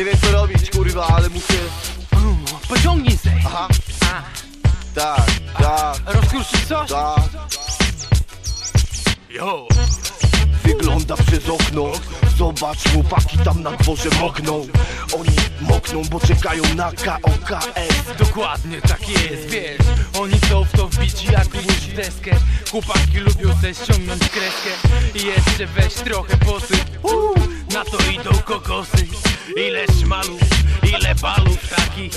Nie wiem co robić kurwa, ale muszę Pociągnij se. Aha. Tak, tak. Rozkruszyć coś? Tak. Yo Wygląda przez okno. Zobacz, chłopaki tam na dworze mogną Oni mokną, bo czekają na KOKS Dokładnie tak jest, wiesz. Oni są w to wbici jak głuś w deskę. Chłopaki lubią se ściągnąć kreskę. I jeszcze weź trochę posyp Uuu, Na to idą kokosy. Ile szmalów, ile balów takich.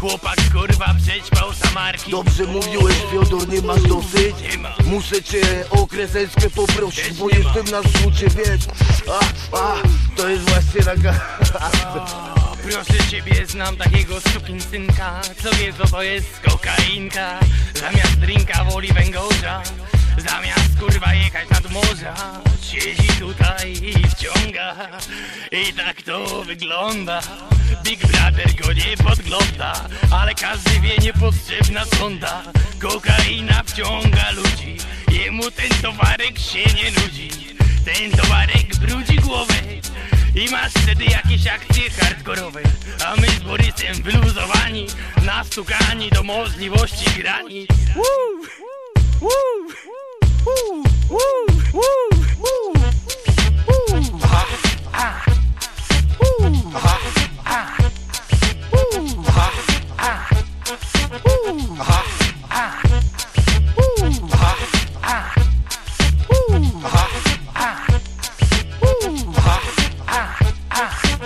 Chłopak kurwa przećpał samarki Dobrze mówiłeś, Fiodor, nie masz dosyć? Nie ma. Muszę cię o kreseczkę poprosić, bo jestem na zrzucie, wiesz? A, a, to jest właśnie taka... Proszę ciebie, znam takiego sukinsynka Co wie co to jest kokainka. Zamiast drinka woli węgorza Zamiast kurwa jechać nad morza Siedzi tutaj i wciąga. I tak to wygląda. Big Brother go nie podgląda Ale każdy wie niepotrzebna sonda. Kokaina wciąga ludzi Jemu ten towarek się nie nudzi. Ten towarek brudzi głowę i masz wtedy jakieś akcje hardkorowe A my z Borysem wyluzowani Nastukani do możliwości grani Woo!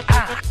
ah.